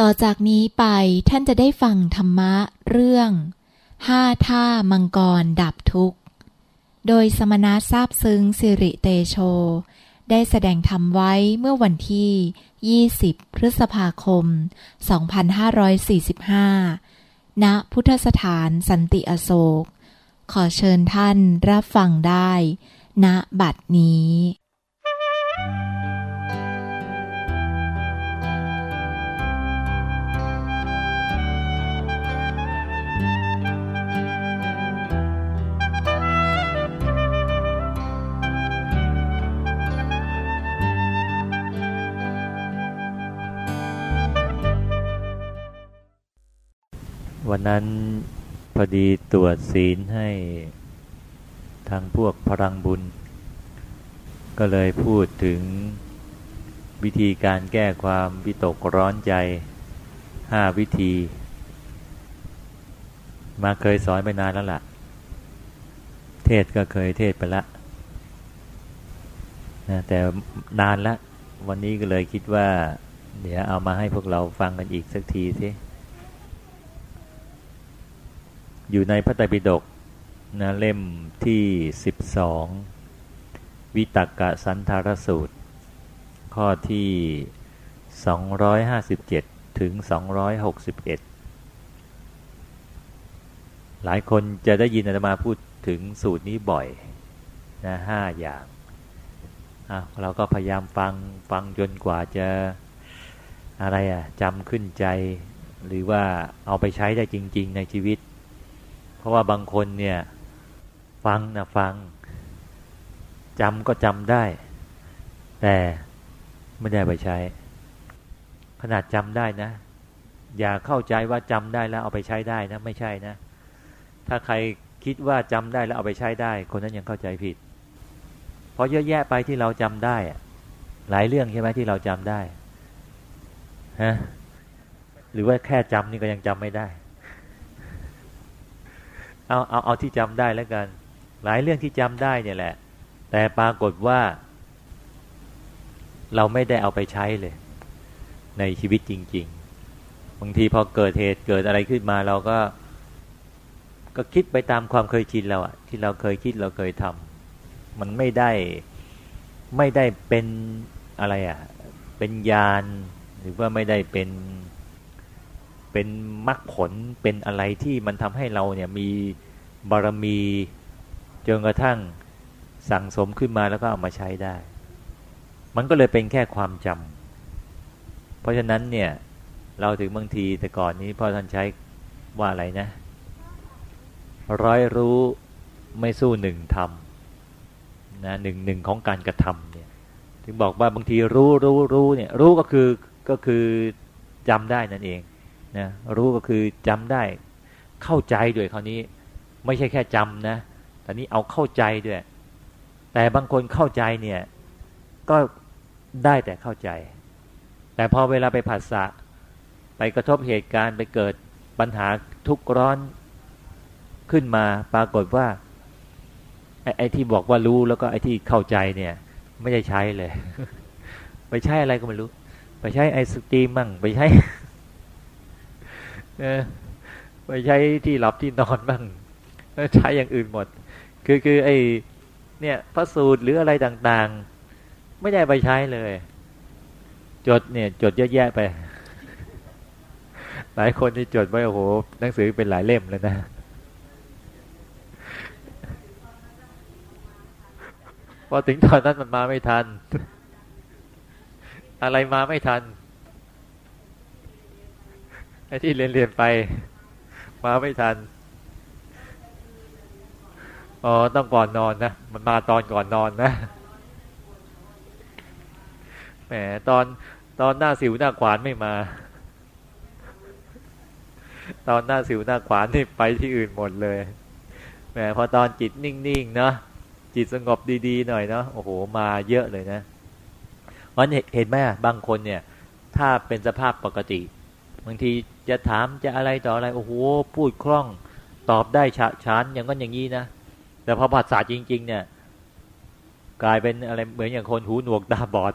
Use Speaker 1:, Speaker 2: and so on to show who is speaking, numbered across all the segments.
Speaker 1: ต่อจากนี้ไปท่านจะได้ฟังธรรมะเรื่องห้าท่ามังกรดับทุกข์ โดยสมณะทราบซึ้งสิริเตโช ได้แสดงธรรมไว้เมื่อวันที่ 20 พฤษภาคม 2545 ณ พุทธสถานสันติอโศก ขอเชิญท่านรับฟังได้ ณ บัดนี้
Speaker 2: วันนั้นพอดีตรวจศีลให้ทางพวกพลังบุญ ก็เลยพูดถึงวิธีการแก้ความวิตกร้อนใจห้าวิธี มาเคยสอนไปนานแล้วล่ะ เทศก็เคยเทศไปละนะแต่นานละ วันนี้ก็เลยคิดว่า เดี๋ยวเอามาให้พวกเราฟังกันอีกสักทีสิ อยู่ในพระไตรปิฎกนะเล่มที่ 12 วิตกะสันธารสูตร ข้อที่ 257 ถึง 261 หลายคนจะได้ยินอาตมาพูดถึงสูตรนี้บ่อยนะห้าอย่างเราก็พยายามฟังฟังจนกว่าจะอะไรอะจำขึ้นใจ หรือว่าเอาไปใช้ได้จริง ๆ ในชีวิต ราะว่าบางคนเนี่ย ฟังนะฟังจำก็จำได้ แต่ไม่ได้ไปใช้ ขนาดจำได้นะ อย่าเข้าใจว่าจำได้แล้วเอาไปใช้ได้นะ ไม่ใช่นะ ถ้าใครคิดว่าจำได้แล้วเอาไปใช้ได้ คนนั้นยังเข้าใจผิด เพราะเยอะแยะไปที่เราจำได้ หลายเรื่องใช่ไหมที่เราจำได้ฮะหรือว่าแค่จำนี่ก็ยังจำไม่ได้ เอาเอาเอาที่จำได้แล้วกัน หลายเรื่องที่จำได้เนี่ยแหละ แต่ปรากฏว่า เราไม่ได้เอาไปใช้เลย ในชีวิตจริง ๆ บางทีพอเกิดเหตุเกิดอะไรขึ้นมาเราก็ ก็คิดไปตามความเคยชินเราอะที่เราเคยคิดเราเคยทำมันไม่ได้ไม่ได้เป็นอะไรอะเป็นญาณหรือว่าไม่ได้เป็น เป็นมรรคผลเป็นอะไรที่มันทำให้เราเนี่ยมีบารมีจนกระทั่งสั่งสมขึ้นมาแล้วก็เอามาใช้ได้ มันก็เลยเป็นแค่ความจำเพราะฉะนั้นเนี่ยเราถึงบางทีแต่ก่อนนี้พ่อท่านใช้ว่าอะไรนะ ร้อยรู้ไม่สู้หนึ่งทำนะหนึ่งหนึ่งของการกระทำเนี่ยถึงบอกว่าบางทีรู้รู้รู้เนี่ยรู้ก็คือก็คือจำได้นั่นเอง นะรู้ก็คือจำได้เข้าใจด้วยคราวนี้ ไม่ใช่แค่จำนะแต่นี้เอาเข้าใจด้วย แต่บางคนเข้าใจเนี่ยก็ได้แต่เข้าใจ แต่พอเวลาไปผัสสะไปกระทบเหตุการณ์ไปเกิดปัญหาทุกข์ร้อนขึ้นมาปรากฏว่าไอ้ที่บอกว่ารู้แล้วก็ไอ้ที่เข้าใจเนี่ย ไม่ได้ใช้เลย ไปใช้อะไรก็ไม่รู้ ไปใช้ไอสตรีมมั่งไปใช้ ไปใช้ที่หลับที่นอนบ้างใช้อย่างอื่นหมด คือคือไอเนี่ยพระสูตรหรืออะไรต่างๆ ไม่ได้ไปใช้เลย จดเนี่ย จดเยอะแยะไป หลายคนที่จดไว้โอ้โหหนังสือเป็นหลายเล่มเลยนะพอถึงตอนนั้นมันมาไม่ทัน อะไรมาไม่ทัน ไอ้ที่เรียนเรียนไปมาไม่ทันอ๋อต้องก่อนนอนนะมันมาตอนก่อนนอนนะแหมตอนตอนหน้าสิวหน้าขวานไม่มา ตอนหน้าสิวหน้าขวานนี่ไปที่อื่นหมดเลยแหมพอตอนจิตนิ่งๆเนาะจิตสงบดีๆหน่อยเนาะโอ้โหมาเยอะเลยนะวันเห็นไหมบางคนเนี่ย ถ้าเป็นสภาพปกติ บางทีจะถามจะอะไรต่ออะไรโอ้โหพูดคล่องตอบได้ฉะฉานอย่างนั้นอย่างนี้นะแต่พอภาษาจริง ๆ เนี่ย กลายเป็นอะไรเหมือนอย่างคนหูหนวกตาบอด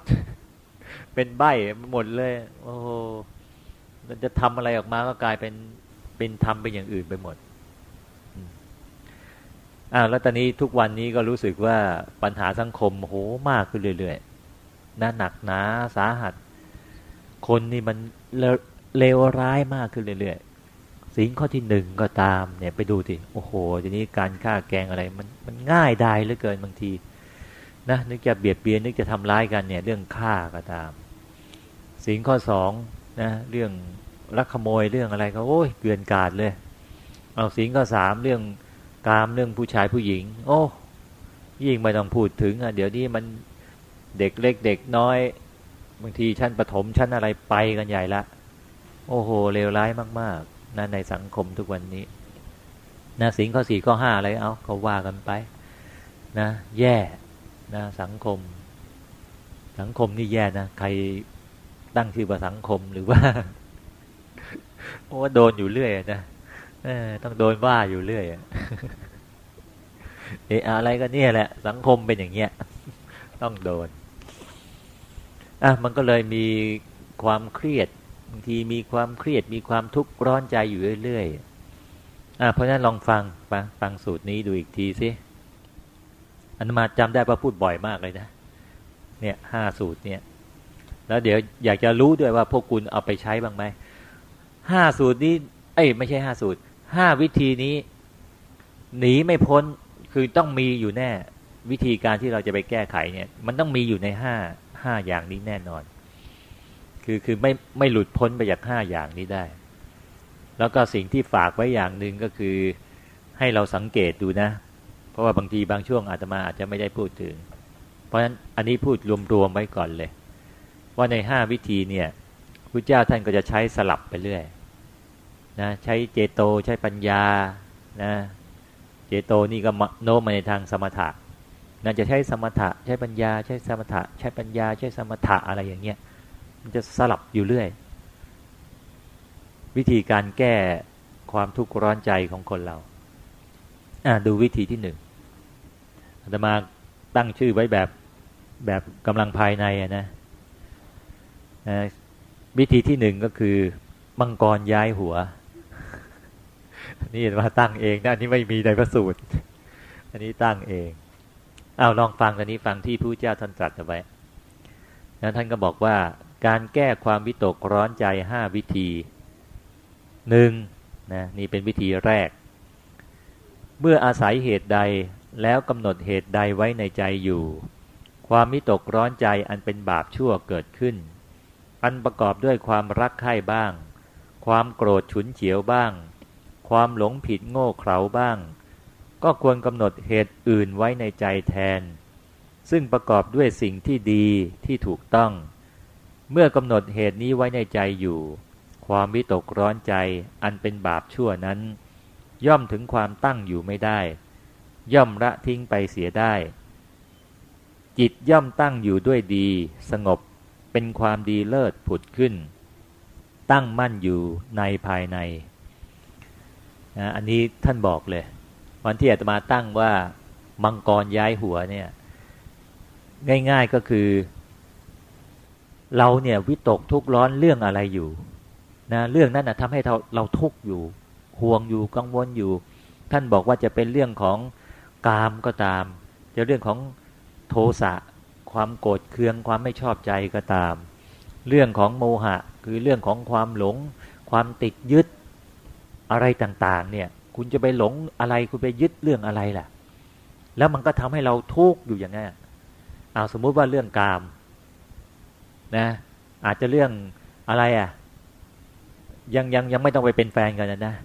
Speaker 2: เป็นใบ้หมดเลย โอ้เราจะทำอะไรออกมาก็กลายเป็นเป็นทำเป็นอย่างอื่นไปหมดอ้าวแล้วตอนนี้ทุกวันนี้ก็รู้สึกว่าปัญหาสังคมโหมากขึ้นเรื่อยๆนะหนักหนาสาหัส คนนี่มัน เลวร้ายมากขึ้นเรื่อยๆสิ่งข้อที่หนึ่งก็ตามเนี่ยไปดูสิโอ้โหทีนี้การฆ่าแกงอะไรมันมันง่ายได้เหลือเกินบางทีนะนึกจะเบียดเบียนนึกจะทำร้ายกันเนี่ยเรื่องฆ่าก็ตาม สิ่งข้อสองนะเรื่องลักขโมยเรื่องอะไรก็โอ้ยเกลื่อนกาดเลย เอาสิ่งข้อสามเรื่องกามเรื่องผู้ชายผู้หญิง โอ้ยิ่งไม่ต้องพูดถึงอะเดี๋ยวนี้มันเด็กเล็กเด็กน้อย บางทีชั้นประถมชั้นอะไรไปกันใหญ่ละ โอ้โหเลวร้ายมากๆนะในสังคมทุกวันนี้นะสิงข้อสี่ข้อห้าอะไรเอาเขาว่ากันไป นะ แย่นะสังคม สังคมนี่แย่นะใครตั้งชื่อว่าสังคมหรือว่าโอ้โดนอยู่เรื่อยนะต้องโดนว่าอยู่เรื่อยเอออะไรก็เนี่ยแหละ สังคมเป็นอย่างเงี้ย ต้องโดนอะมันก็เลยมีความเครียด บางทีมีความเครียดมีความทุกข์ร้อนใจอยู่เรื่อยๆอะเพราะฉะนั้นลองฟังฟังฟังสูตรนี้ดูอีกทีสิอันมาจำได้ว่าพูดบ่อยมากเลยนะ เนี่ยห้าสูตรเนี่ย แล้วเดี๋ยวอยากจะรู้ด้วยว่าพวกคุณเอาไปใช้บ้างไหมห้าสูตรนี้ เอ้ยไม่ใช่ห้าสูตรห้าวิธีนี้ หนีไม่พ้นคือต้องมีอยู่แน่ วิธีการที่เราจะไปแก้ไขเนี่ย มันต้องมีอยู่ในห้าห้าอย่างนี้แน่นอน คือคือไม่ไม่หลุดพ้นไปจากห้าอย่างนี้ได้ แล้วก็สิ่งที่ฝากไว้อย่างหนึ่งก็คือให้เราสังเกตดูนะ เพราะว่าบางทีบางช่วงอาตมาอาจจะไม่ได้พูดถึง เพราะฉะนั้นอันนี้พูดรวมๆไว้ก่อนเลย ว่าในห้าวิธีเนี่ยพระเจ้าท่านก็จะใช้สลับไปเรื่อยนะใช้เจโตใช้ปัญญานะเจโตนี่ก็โน้มมาในทางสมถะนั่นจะใช้สมถะใช้ปัญญา ใช้สมถะ ใช้ปัญญา ใช้สมถะอะไรอย่างเงี้ย มันจะสลับอยู่เรื่อย วิธีการแก้ความทุกข์ร้อนใจของคนเราดูวิธีที่หนึ่งอาตมาตั้งชื่อไว้แบบแบบกำลังภายในะนะวิธีที่หนึ่งก็คือมังกรย้ายหัว นี่มาตั้งเองนะอันนี้ไม่มีในพระสูตร อันนี้ตั้งเองเอาลองฟังอันนี้ฟังที่ผู้เจ้าท่านตรัสเอาไว้นั้นท่านก็บอกว่า การแก้ความวิตกร้อนใจห้าวิธีหนึ่งนะนี่เป็นวิธีแรก เมื่ออาศัยเหตุใดแล้วกำหนดเหตุใดไว้ในใจอยู่ ความวิตกร้อนใจอันเป็นบาปชั่วเกิดขึ้น อันประกอบด้วยความรักใคร่บ้าง ความโกรธฉุนเฉียวบ้าง ความหลงผิดโง่เขลาบ้าง ก็ควรกำหนดเหตุอื่นไว้ในใจแทน ซึ่งประกอบด้วยสิ่งที่ดีที่ถูกต้อง เมื่อกำหนดเหตุนี้ไว้ในใจอยู่ ความวิตกร้อนใจอันเป็นบาปชั่วนั้น ย่อมถึงความตั้งอยู่ไม่ได้ ย่อมละทิ้งไปเสียได้ จิตย่อมตั้งอยู่ด้วยดี สงบเป็นความดีเลิศผุดขึ้น ตั้งมั่นอยู่ในภายในนะอันนี้ท่านบอกเลย วันที่อาตมาตั้งว่ามังกรย้ายหัวเนี่ย ง่าย ๆก็คือ เราเนี่ยวิตกทุกข์ร้อนเรื่องอะไรอยู่นะเรื่องนั้นนะทำให้เราเราทุกข์อยู่ ห่วงอยู่กังวลอยู่ ท่านบอกว่าจะเป็นเรื่องของกามก็ตาม จะเรื่องของโทสะความโกรธเคืองความไม่ชอบใจก็ตาม เรื่องของโมหะคือเรื่องของความหลง ความติดยึดอะไรต่างๆ เนี่ย คุณจะไปหลงอะไรคุณไปยึดเรื่องอะไรล่ะ แล้วมันก็ทำให้เราทุกข์อยู่อย่างนี้เอาสมมุติว่าเรื่องกาม นะอาจจะเรื่องอะไรอะ ยังยังยังไม่ต้องไปเป็นแฟนกันนะ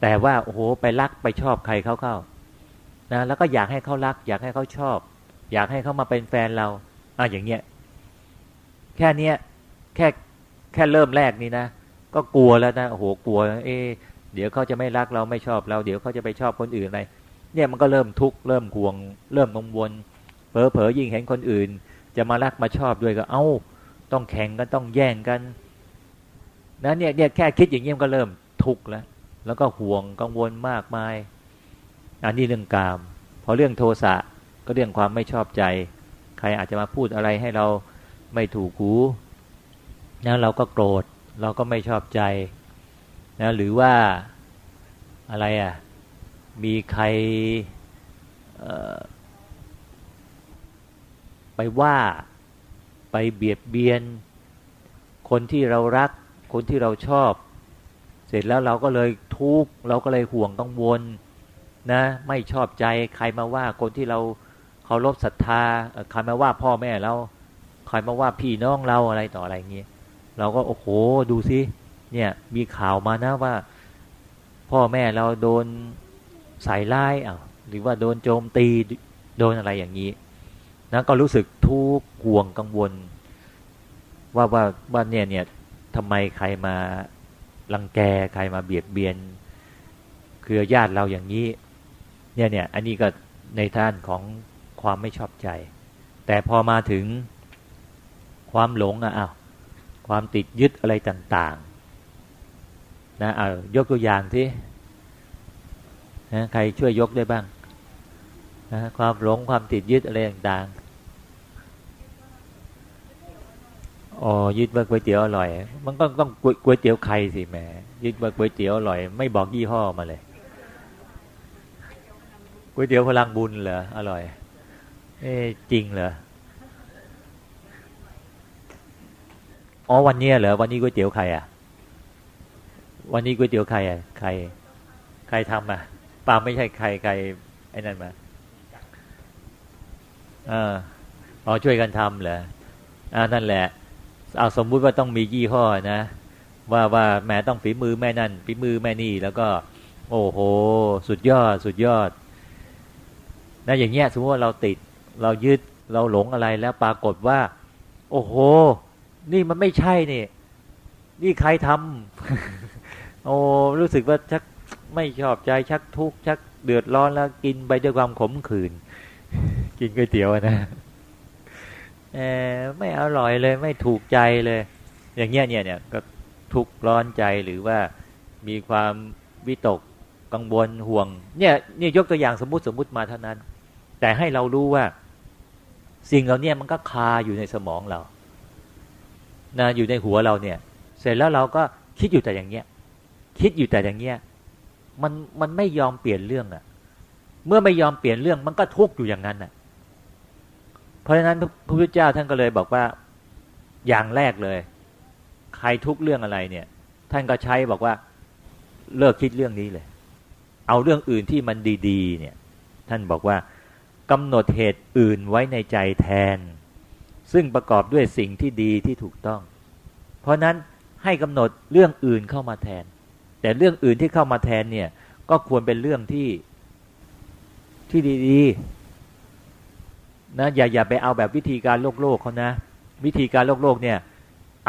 Speaker 2: แต่ว่าโอ้โหไปรักไปชอบใครเขาเข้านะแล้วก็อยากให้เขารัก อยากให้เขาชอบ อยากให้เขามาเป็นแฟนเราอะอย่างเงี้ยแค่เนี้ยแค่แค่เริ่มแรกนี่นะก็กลัวแล้วนะโอ้โหกลัว เอ๊เดี๋ยวเขาจะไม่รักเราไม่ชอบเรา เดี๋ยวเขาจะไปชอบคนอื่นอะไรเนี่ยมันก็เริ่มทุกข์เริ่มห่วง เริ่มกังวลเผลอเผลอยิ่งเห็นคนอื่น จะมารักมาชอบด้วยก็เอา้า ต้องแข่งกันต้องแย่งกันนะเนี่ยเนี่ยแค่คิดอย่างนี้มันก็เริ่มทุกข์แล้ว แล้วก็ห่วงกังวลมากมาย อันนี้เรื่องกาม พอเรื่องโทสะก็เรื่องความไม่ชอบใจ ใครอาจจะมาพูดอะไรให้เราไม่ถูกหูนะเราก็โกรธเราก็ไม่ชอบใจนะหรือว่าอะไรอะ่ะมีใครไปว่า ไปเบียดเบียน คนที่เรารัก คนที่เราชอบ เสร็จแล้วเราก็เลยทุกข์เราก็เลยห่วงกังวลนะ ไม่ชอบใจใครมาว่าคนที่เราเคารพศรัทธาใครมาว่าพ่อแม่เราใครมาว่าพี่น้องเราอะไรต่ออะไรเงี้ยเราก็โอ้โหดูสิเนี่ยมีข่าวมานะว่า พ่อแม่เราโดนใส่ร้ายอะหรือว่าโดนโจมตีโดนอะไรอย่างนี้ นะก็รู้สึกทุกข์ห่วงกังวล ว่าว่าว่าเนี่ยเนี่ยทำไมใครมาลังแกใครมาเบียดเบียนคือญาติเราอย่างนี้ เนี่ยเนี่ยอันนี้ก็ในท่านของความไม่ชอบใจ แต่พอมาถึงความหลงอะอ้าวความติดยึดอะไรต่าง ๆ นะเอายกตัวอย่างที่นะใครช่วยยกได้บ้างนะความหลงความติดยึดอะไรต่างๆ อ๋อยึดว่าก๋วยเตี๋ยวอร่อย มันก็ต้องก๋วยเตี๋ยวใครสิแหมยึดว่าก๋วยเตี๋ยวอร่อย ไม่บอกยี่ห้อมาเลยก๋วยเตี๋ยวพลังบุญเหรออร่อย เอ๊จริงเหรออ๋อวันนี้เหรอวันนี้ก๋วยเตี๋ยวใครอะ วันนี้ก๋วยเตี๋ยวใครอะใครใครทำอะปาไม่ใช่ใครใครไอ้นั่นมาอ่าอ๋อช่วยกันทำเหรออ่านั่นแหละ เอาสมมุติว่าต้องมียี่ห้อนะ ว่าว่าแม่ต้องฝีมือแม่นั่นฝีมือแม่นี่แล้วก็ โอ้โห สุดยอดสุดยอดนะอย่างเงี้ยสมมติว่าเราติดเรายึดเราหลงอะไรแล้วปรากฏว่า โอ้โห นี่มันไม่ใช่นี่ นี่ใครทำโอ้รู้สึกว่าชักไม่ชอบใจชักทุกข์ชักเดือดร้อนแล้วกินไปด้วยความขมขื่นกินก๋วยเตี๋ยวนะ ไม่อร่อยเลยไม่ถูกใจเลย อย่างเงี้ยเนี่ยเนี่ยก็ทุกข์ร้อนใจหรือว่ามีความวิตกกังวลห่วง เนี่ยนี่ยกตัวอย่างสมมุติสมมุติมาเท่านั้น แต่ให้เรารู้ว่า สิ่งเหล่านี้มันก็คาอยู่ในสมองเรานะอยู่ในหัวเราเนี่ย เสร็จแล้วเราก็คิดอยู่แต่อย่างเงี้ย คิดอยู่แต่อย่างเงี้ยมันมันไม่ยอมเปลี่ยนเรื่องอะเมื่อไม่ยอมเปลี่ยนเรื่องมันก็ทุกข์อยู่อย่างนั้นอะ เพราะฉะนั้นพระพุทธเจ้าท่านก็เลยบอกว่าอย่างแรกเลย ใครทุกเรื่องอะไรเนี่ย ท่านก็ใช้บอกว่าเลิกคิดเรื่องนี้เลย เอาเรื่องอื่นที่มันดีๆ เนี่ย ท่านบอกว่ากำหนดเหตุอื่นไว้ในใจแทน ซึ่งประกอบด้วยสิ่งที่ดีที่ถูกต้อง เพราะนั้นให้กำหนดเรื่องอื่นเข้ามาแทน แต่เรื่องอื่นที่เข้ามาแทนเนี่ย ก็ควรเป็นเรื่องที่ที่ดีๆ นะอย่าอย่าไปเอาแบบวิธีการโลกโลกเขานะ วิธีการโลกโลกเนี่ย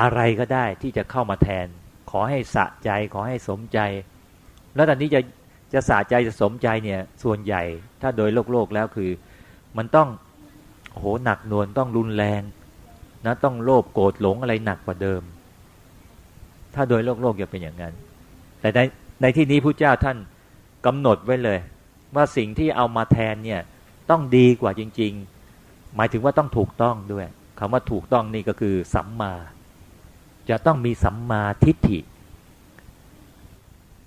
Speaker 2: อะไรก็ได้ที่จะเข้ามาแทน ขอให้สะใจขอให้สมใจ แล้วตอนนี้จะจะสะใจจะสมใจเนี่ยส่วนใหญ่ถ้าโดยโลกโลกแล้วคือ มันต้องโหหนักหนวงต้องรุนแรงนะต้องโลภโกรธหลงอะไรหนักกว่าเดิม ถ้าโดยโลกโลกจะเป็นอย่างนั้น แต่ในในที่นี้พระเจ้าท่านกำหนดไว้เลย ว่าสิ่งที่เอามาแทนเนี่ยต้องดีกว่าจริง ๆ หมายถึงว่าต้องถูกต้องด้วยคำว่าถูกต้องนี่ก็คือสัมมา จะต้องมีสัมมาทิฏฐิ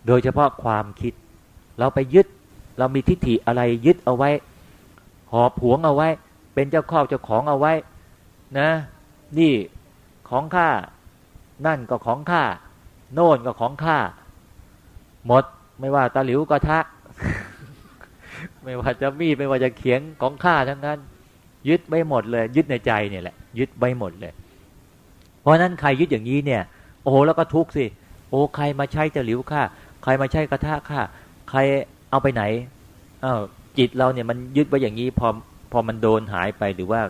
Speaker 2: โดยเฉพาะความคิด เราไปยึดเรามีทิฏฐิอะไรยึดเอาไว้ หอบหวงเอาไว้ เป็นเจ้าครอบเจ้าของเอาไว้นะ นี่ของข้านั่นก็ของข้าโน่นก็ของข้าหมดไม่ว่าตาหลิวก็ทะ ไม่ว่าจะมีไม่ว่าจะเขียงของข้าทั้งนั้น ยึดไม่หมดเลย ยึดในใจเนี่ยแหละ ยึดไม่หมดเลย เพราะนั้นใครยึดอย่างนี้เนี่ย โอ้แล้วก็ทุกข์สิโอ้ใครมาใช้ตะหลิวข้าใครมาใช้กระทะข้าใครเอาไปไหนอ้าวจิตเราเนี่ยมันยึดไว้อย่างนี้พอพอมันโดนหายไปหรือว่า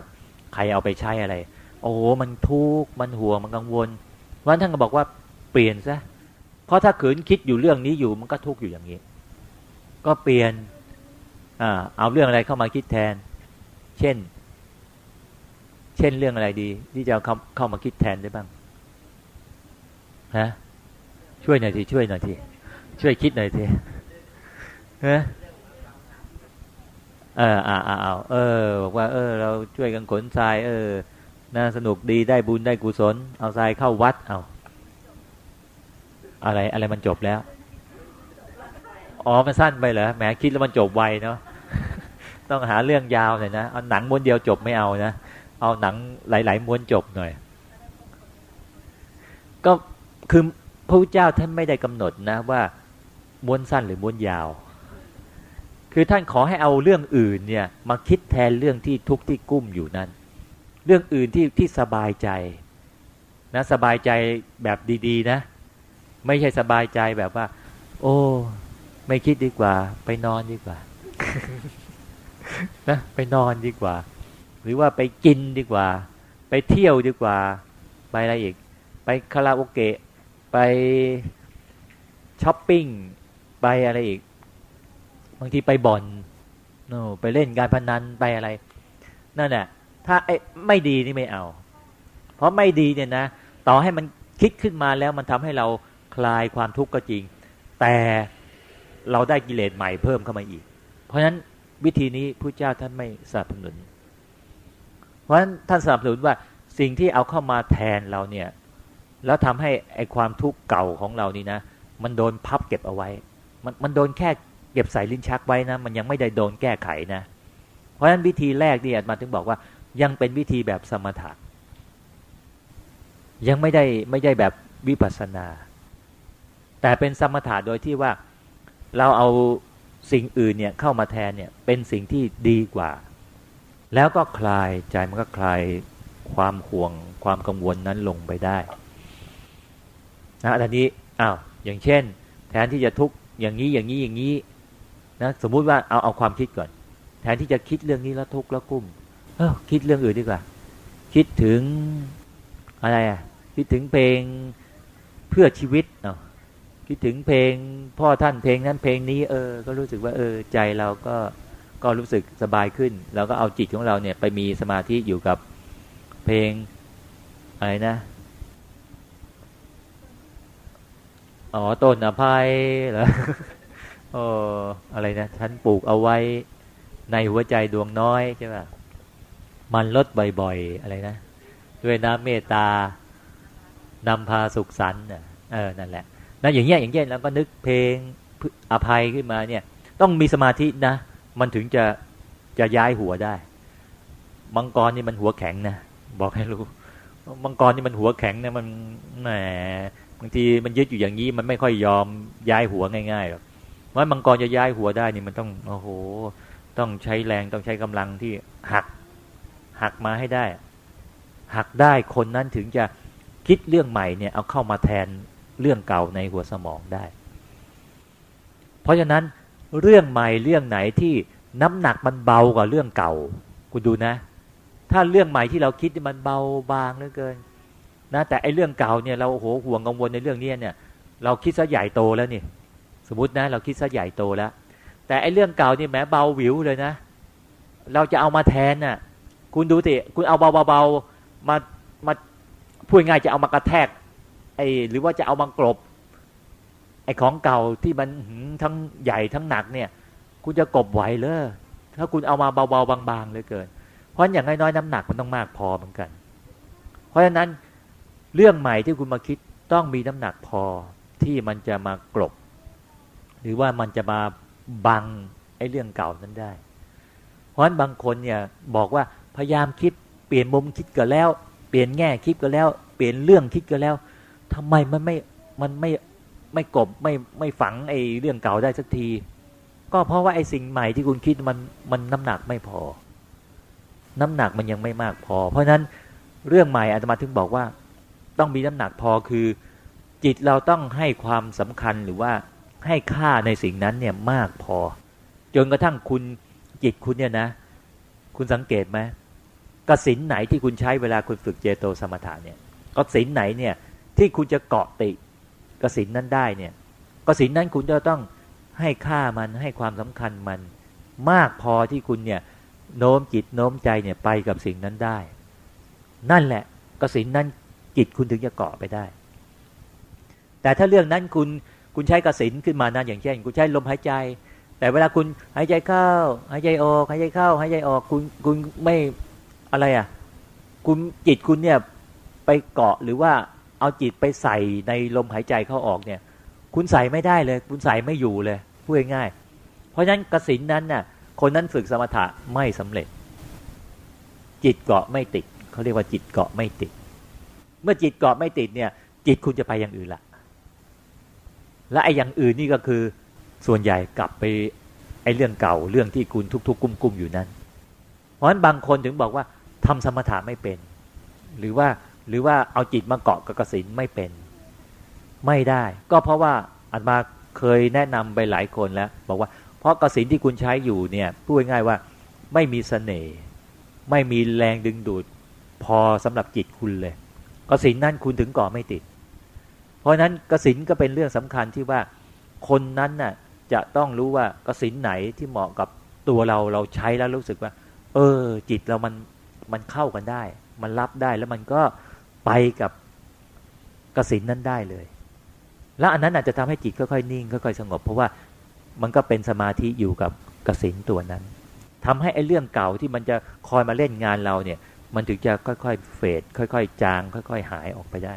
Speaker 2: ใครเอาไปใช้อะไร โอ้โหมันทุกข์มันห่วงมันกังวลวันท่านก็บอกว่าเปลี่ยนซะเพราะถ้าขืนคิดอยู่เรื่องนี้อยู่มันก็ทุกข์อยู่อย่างนี้ ก็เปลี่ยนอ่าเอาเรื่องอะไรเข้ามาคิดแทน เช่น เช่นเรื่องอะไรดี ที่จะเข้าเข้ามาคิดแทนได้บ้างฮะช่วยหน่อยทีช่วยหน่อยทีช่วยคิดหน่อยทีเออเอออ่าเอาเออบอกว่า เออ เราช่วยกันขนทราย เออน่าสนุกดีได้บุญได้กุศล เอาทรายเข้าวัดเอาอะไรอะไรมันจบแล้วอ๋อมันสั้นไปเหรอแหมคิดแล้วมันจบไวเนาะต้องหาเรื่องยาวหน่อยนะเอาหนังม้วนเดียวจบไม่เอานะ เอาหนังหลาย ๆ ม้วนจบหน่อย ก็คือพระพุทธเจ้าท่านไม่ได้กำหนดนะว่าม้วนสั้นหรือม้วนยาว คือท่านขอให้เอาเรื่องอื่นเนี่ยมาคิดแทนเรื่องที่ทุกข์ที่กุ้มอยู่นั้น เรื่องอื่นที่ที่สบายใจนะสบายใจแบบดี ๆ นะ ไม่ใช่สบายใจแบบว่า โอ้ไม่คิดดีกว่า ไปนอนดีกว่านะไปนอนดีกว่า หรือว่าไปกินดีกว่า ไปเที่ยวดีกว่า ไปอะไรอีก ไปคาราโอเกะ ไปช้อปปิ้ง ไปอะไรอีก บางทีไปบ่อนโน่ไปเล่นการพนันไปอะไร นั่นแหละถ้าไอ้ไม่ดีนี่ไม่เอา เพราะไม่ดีเนี่ยนะ ต่อให้มันคิดขึ้นมาแล้วมันทำให้เราคลายความทุกข์ก็จริง แต่เราได้กิเลสใหม่เพิ่มเข้ามาอีก เพราะฉะนั้นวิธีนี้พระเจ้าท่านไม่สนับสนุน เพราะฉะนั้นท่านสนับสนุนว่าสิ่งที่เอาเข้ามาแทนเราเนี่ย แล้วทำให้ไอความทุกข์เก่าของเรานี่นะ มันโดนพับเก็บเอาไว้ มันมันโดนแค่เก็บใส่ลิ้นชักไว้นะ มันยังไม่ได้โดนแก้ไขนะ เพราะฉะนั้นวิธีแรกนี่มาถึงบอกว่ายังเป็นวิธีแบบสมถะยังไม่ได้ไม่ได้แบบวิปัสนา แต่เป็นสมถะโดยที่ว่าเราเอาสิ่งอื่นเนี่ยเข้ามาแทนเนี่ยเป็นสิ่งที่ดีกว่า แล้วก็คลายใจมันก็คลายความห่วงความกังวลนั้นลงไปได้นะทีนี้อ้าวอย่างเช่น แทนที่จะทุกข์อย่างนี้อย่างนี้อย่างนี้นะสมมุติว่าเอาเอาความคิดก่อน แทนที่จะคิดเรื่องนี้แล้วทุกข์แล้วกุ้มเออคิดเรื่องอื่นดีกว่า คิดถึงอะไรอะ คิดถึงเพลงเพื่อชีวิตเนาะคิดถึงเพลงพ่อท่านเพลงนั้นเพลงนี้ เออ ก็รู้สึกว่า เออ ใจเราก็ ก็รู้สึกสบายขึ้นเราก็เอาจิตของเราเนี่ยไปมีสมาธิอยู่กับเพลงอะไรนะอ๋อต้นอภัยเหรอโอ้อะไรนะฉันปลูกเอาไว้ในหัวใจดวงน้อยใช่ไหมมันลดบ่อยๆ อะไรนะ ด้วยน้ำเมตตานำพาสุขสันต์เออนั่นแหละนะอย่างเงี้ยอย่างเงี้ยแล้วก็นึกเพลงอภัยขึ้นมาเนี่ย ต้องมีสมาธินะ มันถึงจะจะย้ายหัวได้ มังกรนี่มันหัวแข็งนะบอกให้รู้ มังกรนี่มันหัวแข็งนะมันแหมบางทีมันยึดอยู่อย่างนี้มันไม่ค่อยยอมย้ายหัวง่ายๆหรอกเพราะมังกรจะย้ายหัวได้นี่มันต้องโอ้โห ต้องใช้แรงต้องใช้กำลังที่หัก หักมาให้ได้ หักได้คนนั้นถึงจะคิดเรื่องใหม่เนี่ย เอาเข้ามาแทนเรื่องเก่าในหัวสมองได้ เพราะฉะนั้น เรื่องใหม่เรื่องไหนที่น้ำหนักมันเบากว่าเรื่องเก่า คุณดูนะ ถ้าเรื่องใหม่ที่เราคิดมันเบาบางเหลือเกิน นะ แต่ไอ้เรื่องเก่าเนี่ยเราโหห่วงกังวลในเรื่องนี้เนี่ย เราคิดซะใหญ่โตแล้วนี่ สมมตินะ เราคิดซะใหญ่โตแล้ว แต่ไอ้เรื่องเก่านี่แม้เบาหวิวเลยนะ เราจะเอามาแทนน่ะ คุณดูสิคุณเอาเบาๆมามาพูดง่ายจะเอามากระแทกไอ้หรือว่าจะเอามากรบ ไอ้ของเก่าที่มันทั้งใหญ่ทั้งหนักเนี่ย คุณจะกบไหวเลยถ้าคุณเอามาเบาๆบางๆเลยเกิน เพราะอย่างน้อยๆน้ำหนักมันต้องมากพอเหมือนกัน เพราะฉะนั้นเรื่องใหม่ที่คุณมาคิดต้องมีน้ำหนักพอที่มันจะมากรบหรือว่ามันจะมาบังไอ้เรื่องเก่านั้นได้ เพราะฉะนั้นบางคนเนี่ยบอกว่าพยายามคิดเปลี่ยนมุมคิดก็แล้ว เปลี่ยนแง่คิดก็แล้ว เปลี่ยนเรื่องคิดก็แล้วทำไมมันไม่มันไม่ ไม่กบไม่ไม่ฝังไอ้เรื่องเก่าได้สักที ก็เพราะว่าไอ้สิ่งใหม่ที่คุณคิดมันมันน้ำหนักไม่พอ น้ำหนักมันยังไม่มากพอ เพราะนั้นเรื่องใหม่อาตมาถึงบอกว่า ต้องมีน้ำหนักพอคือ จิตเราต้องให้ความสำคัญหรือว่าให้ค่าในสิ่งนั้นเนี่ยมากพอ จนกระทั่งคุณจิตคุณเนี่ยนะ คุณสังเกตไหมกสินไหนที่คุณใช้เวลาคุณฝึกเจโตสมถะเนี่ยกสินไหนเนี่ยที่คุณจะเกาะติ กสินนั้นได้เนี่ยกสินนั้นคุณจะต้องให้ค่ามันให้ความสำคัญมันมากพอที่คุณเนี่ยโน้มจิตโน้มใจเนี่ยไปกับสิ่งนั้นได้ นั่นแหละกสินนั้นจิตคุณถึงจะเกาะไปได้ แต่ถ้าเรื่องนั้นคุณคุณใช้กสินขึ้นมานั้นอย่างเช่น คุณใช้ลมหายใจ แต่เวลาคุณหายใจเข้าหายใจออกหายใจเข้าหายใจออกคุณคุณไม่อะไรอะ คุณจิตคุณเนี่ยไปเกาะหรือว่า เอาจิตไปใส่ในลมหายใจเข้าออกเนี่ย คุณใส่ไม่ได้เลย คุณใส่ไม่อยู่เลยพูดง่ายเพราะฉะนั้นกสินนั้นน่ะ คนนั้นฝึกสมถะไม่สำเร็จ จิตเกาะไม่ติดเขาเรียกว่าจิตเกาะไม่ติด เมื่อจิตเกาะไม่ติดเนี่ย จิตคุณจะไปอย่างอื่นละและไอ้อย่างอื่นนี่ก็คือส่วนใหญ่กลับไปไอ้เรื่องเก่าเรื่องที่คุณทุกๆกุ้มๆอยู่นั้น เพราะฉะนั้นบางคนถึงบอกว่าทำสมถะไม่เป็น หรือว่า หรือว่าเอาจิตมาเกาะกับกสินไม่เป็น ไม่ได้ ก็เพราะว่าอันมาเคยแนะนำไปหลายคนแล้ว บอกว่าเพราะกสินที่คุณใช้อยู่เนี่ยพูดง่ายว่าไม่มีเสน่ห์ไม่มีแรงดึงดูด พอสำหรับจิตคุณเลยกสินนั่นคุณถึงก่อไม่ติด เพราะนั้นกสินก็เป็นเรื่องสำคัญที่ว่าคนนั้นน่ะจะต้องรู้ว่ากสินไหนที่เหมาะกับตัวเราเราใช้แล้วรู้สึกว่า เออ จิตเรามันมันเข้ากันได้ มันรับได้แล้วมันก็ ไปกับกสินนั้นได้เลย แล้วอันนั้นอาจจะทำให้จิตค่อยๆนิ่งค่อยๆสงบ เพราะว่ามันก็เป็นสมาธิอยู่กับกสินตัวนั้นทำให้ไอ้เรื่องเก่าที่มันจะคอยมาเล่นงานเราเนี่ย มันถึงจะค่อยๆเฟดค่อยๆ จาง ค่อย ๆ หายออกไปได้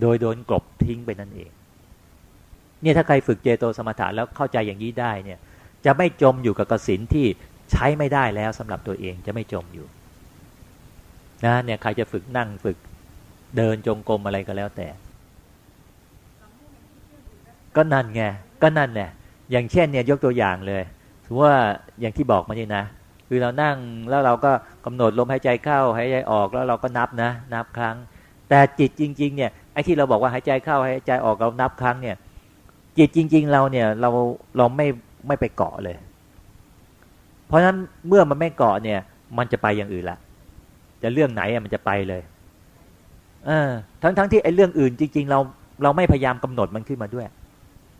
Speaker 2: โดยโดนกลบทิ้งไปนั่นเอง เนี่ยถ้าใครฝึกเจโตสมถะแล้วเข้าใจอย่างนี้ได้เนี่ยจะไม่จมอยู่กับกสินที่ใช้ไม่ได้แล้วสำหรับตัวเองจะไม่จมอยู่นะเนี่ยใครจะฝึกนั่งฝึก เดินจงกรมอะไรก็แล้วแต่ ก็นั่นไงก็นั่นเนี่ยอย่างเช่นเนี่ยยกตัวอย่างเลยถือว่าอย่างที่บอกมานี่นะ คือเรานั่งแล้วเราก็กำหนดลมหายใจเข้าหายใจออกแล้วเราก็นับนะ นับครั้ง แต่จิตจริง ๆ เนี่ยไอ้ที่เราบอกว่าหายใจเข้าหายใจออกเรานับครั้งเนี่ย จิตจริง ๆ เราเนี่ยเราเราไม่ไม่ไปเกาะเลย เพราะฉะนั้นเมื่อมันไม่เกาะเนี่ย มันจะไปอย่างอื่นละจะเรื่องไหนมันจะไปเลย เออทั้งทั้งที่ไอ้เรื่องอื่นจริง ๆ เราเราไม่พยายามกำหนดมันขึ้นมาด้วย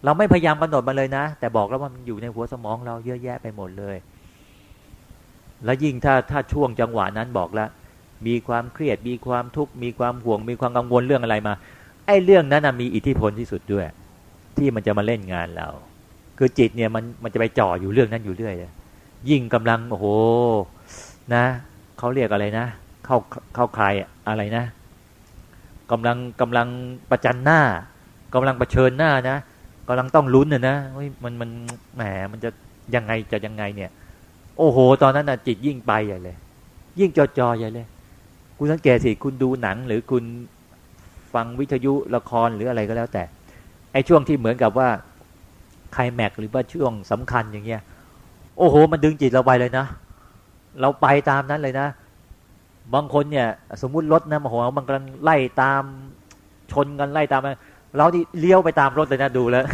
Speaker 2: เราไม่พยายามกำหนดมันเลยนะ แต่บอกแล้วว่ามันอยู่ในหัวสมองเราเยอะแยะไปหมดเลย แล้วยิ่งถ้าถ้าช่วงจังหวะนั้นบอกแล้ว มีความเครียดมีความทุกข์มีความห่วง มีความกังวลเรื่องอะไรมา ไอ้เรื่องนั้นมีอิทธิพลที่สุดด้วย ที่มันจะมาเล่นงานเรา คือจิตเนี่ยมันมันจะไปจ่ออยู่เรื่องนั้นอยู่เรื่อยยิ่งกำลังโอ้โหนะเขาเรียกอะไรนะ เข้าเข้าคลายอะไรนะ กำลังกำลังประจันหน้ากำลังประชิญหน้านะกำลังต้องลุ้นนะนะมันมันแหมมันจะยังไงจะยังไงเนี่ย โอ้โห ตอนนั้นนะจิตยิ่งไปใหญ่เลย ยิ่งจอจอใหญ่เลย คุณสังเกตสิคุณดูหนังหรือคุณฟังวิทยุละครหรืออะไรก็แล้วแต่ไอช่วงที่เหมือนกับว่าใครแม็กหรือว่าช่วงสำคัญอย่างเงี้ย โอ้โห มันดึงจิตเราไปเลยนะ เราไปตามนั้นเลยนะ บางคนเนี่ยสมมุติรถนะโอ้โหมันกำลังไล่ตามชนกันไล่ตามเราที่เลี้ยวไปตามรถเลยนะดูแล้ว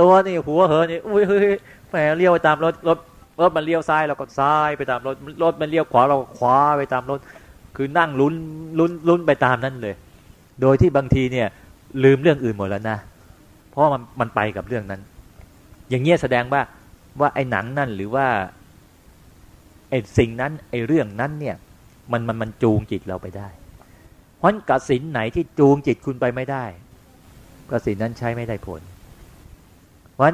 Speaker 2: ตัวนี่หัวเหอนี่อุ้ยเฮ้ยแหมเลี้ยวไปตามรถรถรถมันเลี้ยวซ้ายเราก็ซ้ายไปตามรถรถมันเลี้ยวขวาเราก็ขวาไปตามรถ คือนั่งลุ้นลุ้นลุ้นไปตามนั้นเลย โดยที่บางทีเนี่ยลืมเรื่องอื่นหมดแล้วนะ เพราะมันมันไปกับเรื่องนั้น อย่างเงี้ยแสดงว่าว่าไอ้หนังนั่นหรือว่าไอ้สิ่งนั้นไอ้เรื่องนั้นเนี่ย มันมันมันจูงจิตเราไปได้เพราะกสินไหนที่จูงจิตคุณไปไม่ได้กสินนั้นใช้ไม่ได้ผล เพราะ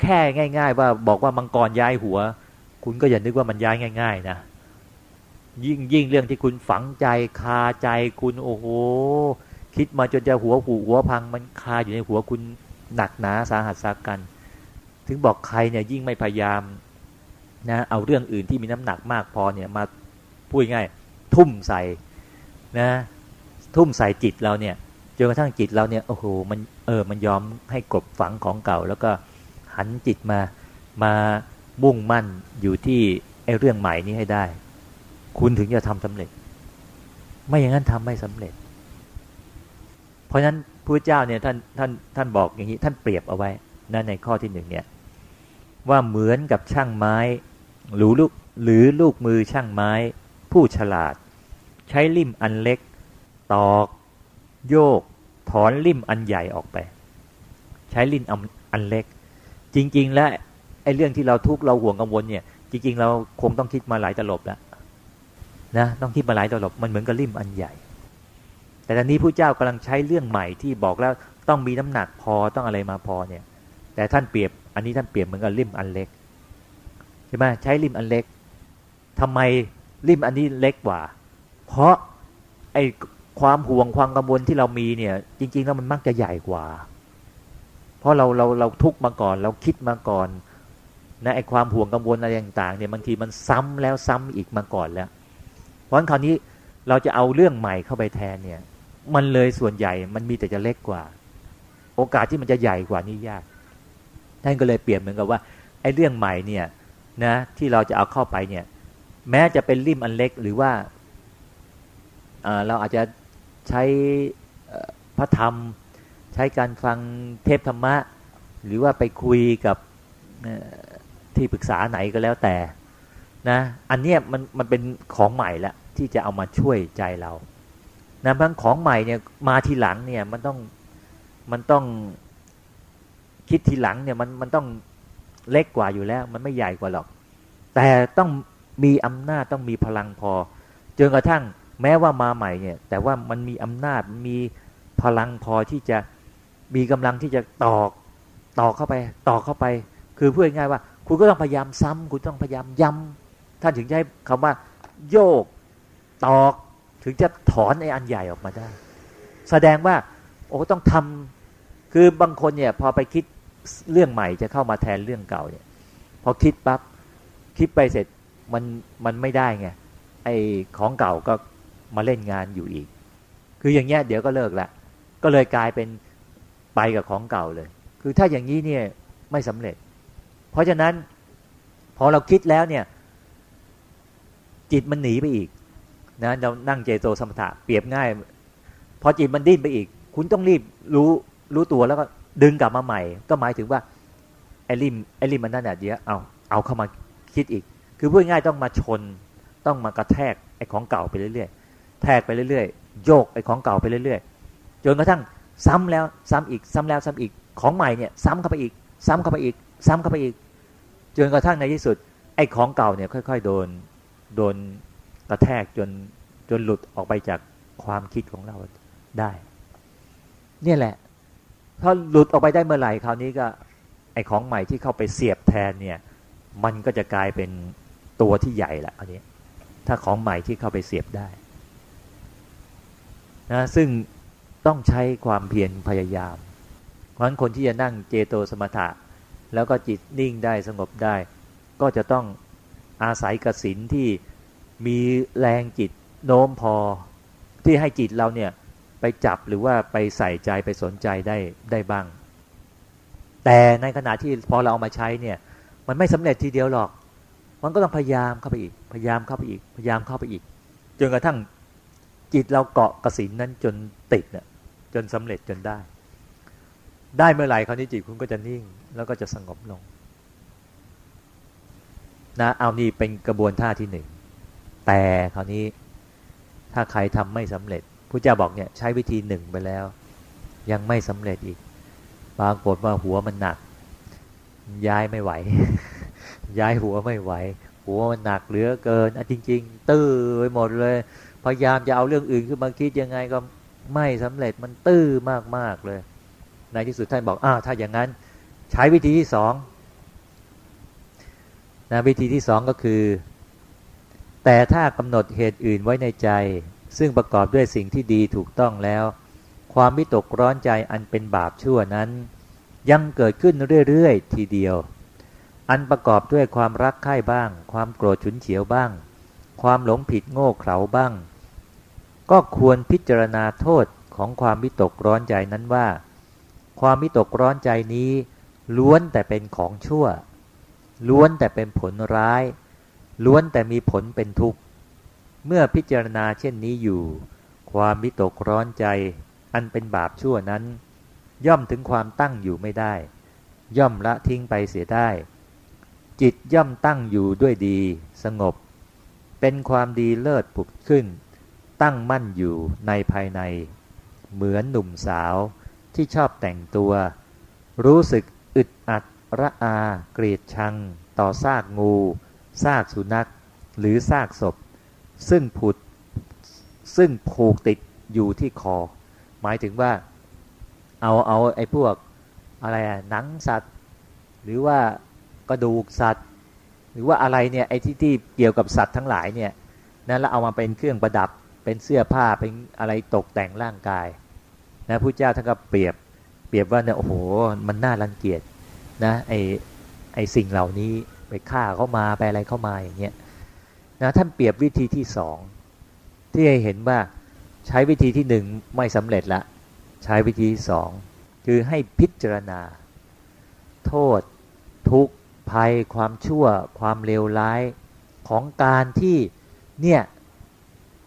Speaker 2: แค่ง่าย ๆ ว่าบอกว่ามังกรย้ายหัว คุณก็อย่านึกว่ามันย้ายง่าย ๆ นะยิ่งยิ่งเรื่องที่คุณฝังใจคาใจคุณโอ้โหคิดมาจนจะหัวผูหัวพังมันคาอยู่ในหัวคุณหนักหนาสาหัสสากัน ถึงบอกใครเนี่ยยิ่งไม่พยายามนะเอาเรื่องอื่นที่มีน้ำหนักมากพอเนี่ยมา พูดง่ายทุ่มใส่นะ ทุ่มใส่จิตเราเนี่ยจนกระทั่งจิตเราเนี่ยโอ้โหมันเออมันยอมให้กบฝังของเก่า แล้วก็หันจิตมามามุ่งมั่นอยู่ที่ไอ้เรื่องใหม่นี้ให้ได้ คุณถึงจะทำสำเร็จ ไม่อย่างนั้นทำไม่สำเร็จ เพราะฉะนั้นพระเจ้าเนี่ยท่านท่านท่านบอกอย่างนี้ท่านเปรียบเอาไว้นั่นในข้อที่หนึ่งเนี่ยว่าเหมือนกับช่างไม้ หรือลูกหรือลูกมือช่างไม้ ผู้ฉลาด ใช้ลิ่มอันเล็ก ตอก โยก ถอนลิ่มอันใหญ่ออกไป ใช้ลิ่มอันเล็ก จริง ๆ แล้วไอ้เรื่องที่เราทุกข์เราห่วงกังวลเนี่ย จริง ๆ เราคงต้องคิดมาหลายตลบแล้วนะต้องคิดมาหลายตลบมันเหมือนกับลิ่มอันใหญ่ แต่ตอนนี้ผู้เจ้ากำลังใช้เรื่องใหม่ที่บอกแล้วต้องมีน้ำหนักพอต้องอะไรมาพอเนี่ย แต่ท่านเปรียบ อันนี้ท่านเปรียบเหมือนกับริมอันเล็กใช่ไหมใช้ริมอันเล็กทำไม ริมอันนี้เล็กกว่า เพราะไอความห่วงความกังวลที่เรามีเนี่ย จริง ๆ แล้วมันมักจะใหญ่กว่า เพราะเราเราเราทุกมาก่อน เราคิดมาก่อนนะไอความห่วงกังวลอะไรต่างๆเนี่ยบางทีมันซ้ำแล้วซ้ำอีกมาก่อนแล้ว เพราะฉะนั้นคราวนี้เราจะเอาเรื่องใหม่เข้าไปแทนเนี่ย มันเลยส่วนใหญ่มันมีแต่จะเล็กกว่า โอกาสที่มันจะใหญ่กว่านี่ยากท่านก็เลยเปลี่ยนเหมือนกับว่าไอ้เรื่องใหม่เนี่ยนะที่เราจะเอาเข้าไปเนี่ย แม้จะเป็นริมอันเล็กหรือว่าเราอาจจะใช้พระธรรม ใช้การฟังเทพธรรมะ หรือว่าไปคุยกับที่ปรึกษาไหนก็แล้วแต่นะอันนี้มันมันเป็นของใหม่ล้วที่จะเอามาช่วยใจเรานะบางของใหม่เนี่ยมาทีหลังเนี่ยมันต้องมันต้องคิดทีหลังเนี่ยมันมันต้องเล็กกว่าอยู่แล้ว มันไม่ใหญ่กว่าหรอก แต่ต้อง มีอำนาจต้องมีพลังพอจนกระทั่งแม้ว่ามาใหม่เนี่ยแต่ว่ามันมีอำนาจมีพลังพอที่จะมีกำลังที่จะตอกตอกเข้าไปตอกเข้าไป คือพูดง่ายว่า คุณก็ต้องพยายามซ้ำคุณต้องพยายามย้ำท่านถึงใช้คำว่า โยกตอกถึงจะถอนไอ้อันใหญ่ออกมาได้ แสดงว่าโอ้ต้องทำคือบางคนเนี่ยพอไปคิดเรื่องใหม่จะเข้ามาแทนเรื่องเก่าเนี่ยพอคิดปับ๊บคิดไปเสร็จ มันมันไม่ได้ไงไอ้ของเก่าก็มาเล่นงานอยู่อีก คืออย่างเงี้ยเดี๋ยวก็เลิกละก็เลยกลายเป็นไปกับของเก่าเลย คือถ้าอย่างนี้เนี่ยไม่สำเร็จ เพราะฉะนั้นพอเราคิดแล้วเนี่ย จิตมันหนีไปอีกนะเรานั่งเจโตสมถะเปรียบง่าย พอจิตมันดิ้นไปอีก คุณต้องรีบรู้รู้ตัวแล้วก็ดึงกลับมาใหม่ ก็หมายถึงว่าไอริมไอริมมันนั่นแหละเดี๋ยวเอาเอาเข้ามาคิดอีก คือพูดง่ายต้องมาชน ต้องมากระแทกไอ้ของเก่าไปเรื่อยๆแทกไปเรื่อยๆโยกไอ้ของเก่าไปเรื่อยๆจนกระทั่งซ้ำแล้วซ้ำอีกซ้ำแล้วซ้ำอีกของใหม่เนี่ยซ้ำเข้าไปอีก ซ้ำเข้าไปอีก ซ้ำเข้าไปอีกจนกระทั่งในที่สุด ไอ้ของเก่าเนี่ยค่อย ๆ โดนโดนกระแทกจนจนหลุดออกไปจากความคิดของเราได้ เนี่ยแหละ ถ้าหลุดออกไปได้เมื่อไหร่คราวนี้ก็ ไอ้ของใหม่ที่เข้าไปเสียบแทนเนี่ย มันก็จะกลายเป็น ตัวที่ใหญ่ละอันนี้ ถ้าของใหม่ที่เข้าไปเสียบได้นะซึ่งต้องใช้ความเพียรพยายาม เพราะฉะนั้นคนที่จะนั่งเจโตสมถะ แล้วก็จิตนิ่งได้สงบได้ ก็จะต้องอาศัยกสินที่มีแรงจิตโน้มพอที่ให้จิตเราเนี่ยไปจับหรือว่าไปใส่ใจไปสนใจได้ได้บ้าง แต่ในขณะที่พอเราเอามาใช้เนี่ย มันไม่สำเร็จทีเดียวหรอก มันก็ต้องพยายามเข้าไปอีก พยายามเข้าไปอีก พยายามเข้าไปอีก จนกระทั่งจิตเราเกาะกระสินนั้นจนติดเนี่ยจนสำเร็จจนได้ ได้เมื่อไหร่คราวนี้จิตคุณก็จะนิ่งแล้วก็จะสงบลงนะเอานี่เป็นกระบวนท่าที่หนึ่งแต่คราวนี้ถ้าใครทำไม่สำเร็จพระเจ้าบอกเนี่ยใช้วิธีหนึ่งไปแล้ว ยังไม่สำเร็จอีกปรากฏว่าหัวมันหนัก ย้ายไม่ไหว ย้ายหัวไม่ไหว หัวมันหนักเหลือเกินอะจริง ๆ ตื้อไปหมดเลย พยายามจะเอาเรื่องอื่นขึ้นมาคิดยังไงก็ไม่สำเร็จมันตื้อมากๆเลย ในที่สุดท่านบอกอ้าวถ้าอย่างนั้น ใช้วิธีที่สองนะวิธีที่สองก็คือ แต่ถ้ากำหนดเหตุอื่นไว้ในใจ ซึ่งประกอบด้วยสิ่งที่ดีถูกต้องแล้ว ความวิตกร้อนใจอันเป็นบาปชั่วนั้น ยังเกิดขึ้นเรื่อย ๆ ทีเดียว อันประกอบด้วยความรักใคร่บ้าง ความโกรธฉุนเฉียวบ้าง ความหลงผิดโง่เขลาบ้าง ก็ควรพิจารณาโทษของความวิตกร้อนใจนั้นว่า ความวิตกร้อนใจนี้ ล้วนแต่เป็นของชั่ว ล้วนแต่เป็นผลร้าย ล้วนแต่มีผลเป็นทุกข์ เมื่อพิจารณาเช่นนี้อยู่ ความวิตกร้อนใจ อันเป็นบาปชั่วนั้น ย่อมถึงความตั้งอยู่ไม่ได้ ย่อมละทิ้งไปเสียได้ จิตย่อมตั้งอยู่ด้วยดี สงบ เป็นความดีเลิศผุดขึ้น ตั้งมั่นอยู่ในภายใน เหมือนหนุ่มสาวที่ชอบแต่งตัว รู้สึกอึดอัดระอาเกลียดชัง ต่อซากงูซากสุนัข หรือซากศพ ซึ่งผุดซึ่งผูกติดอยู่ที่คอ หมายถึงว่า เอาเอาไอ้พวกอะไรอะหนังสัตว์ หรือว่า กระดูกสัตว์ หรือว่าอะไรเนี่ยไอ้ที่ที่เกี่ยวกับสัตว์ทั้งหลายเนี่ยนั่นแล้วเอามาเป็นเครื่องประดับเป็นเสื้อผ้าเป็นอะไรตกแต่งร่างกายนะพระเจ้าท่านก็เปรียบเปรียบว่าเนี่ยโอ้โหมันน่ารังเกียจนะไอไอสิ่งเหล่านี้ไปฆ่าเข้ามาไปอะไรเข้ามาอย่างเงี้ยนะท่านเปรียบวิธีที่สองที่ให้เห็นว่าใช้วิธีที่หนึ่งไม่สำเร็จละ ใช้วิธีที่สองคือให้พิจารณา โทษ ทุก ภัย ความชั่ว ความเลวร้ายของการที่เนี่ย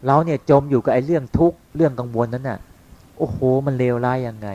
Speaker 2: เราเนี่ยจมอยู่กับไอ้เรื่องทุกข์เรื่องกังวลนั้นน่ะโอ้โห มันเลวร้ายยังไง